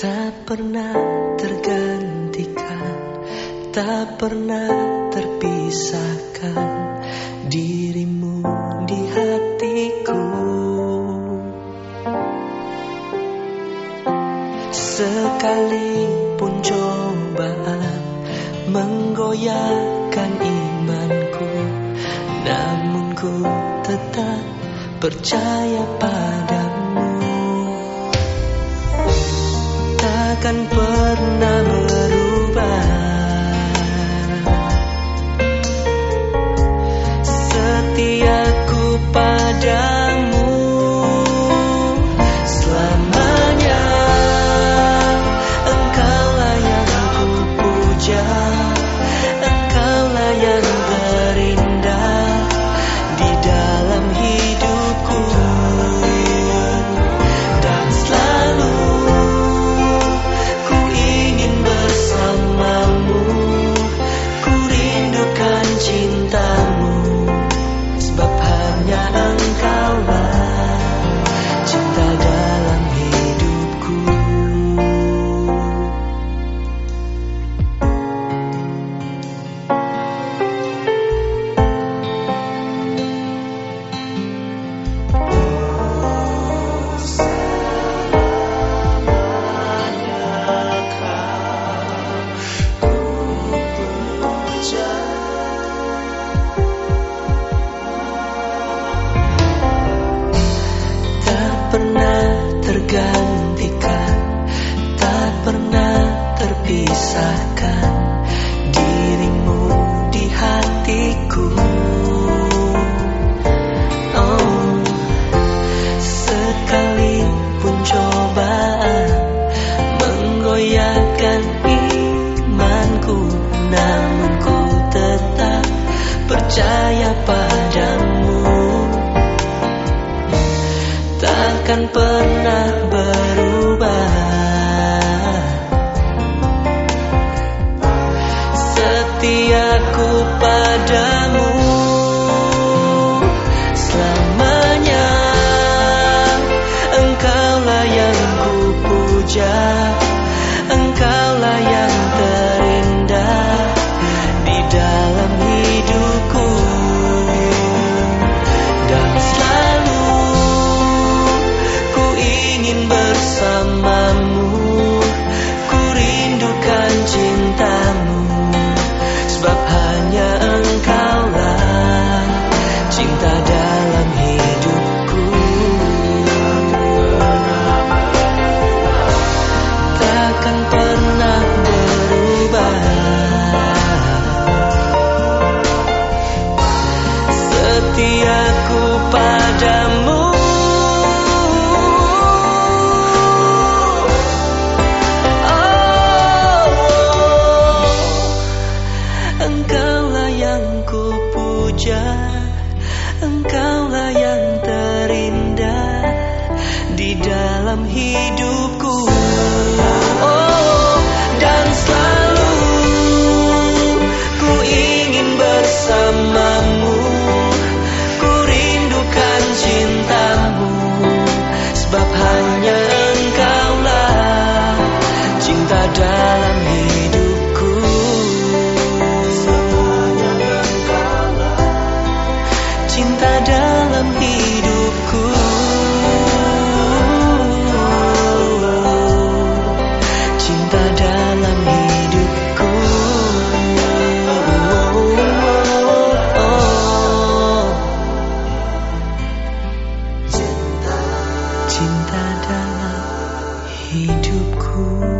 Tak pernah tergantikan Tak pernah terpisahkan Dirimu di hatiku. Sekalipun cobaan Menggoyahkan imanku Namun ku tetap percaya padamu Takkan pernah terpisahkan Dirimu di hatiku. Oh Sekalipun cobaan Menggoyahkan imanku Namun ku tetap percaya padamu. Takkan pernah dalam bersamamu. Ku rindukan cintamu Sebab hanya engkaulah Cinta dalam hidup. cool.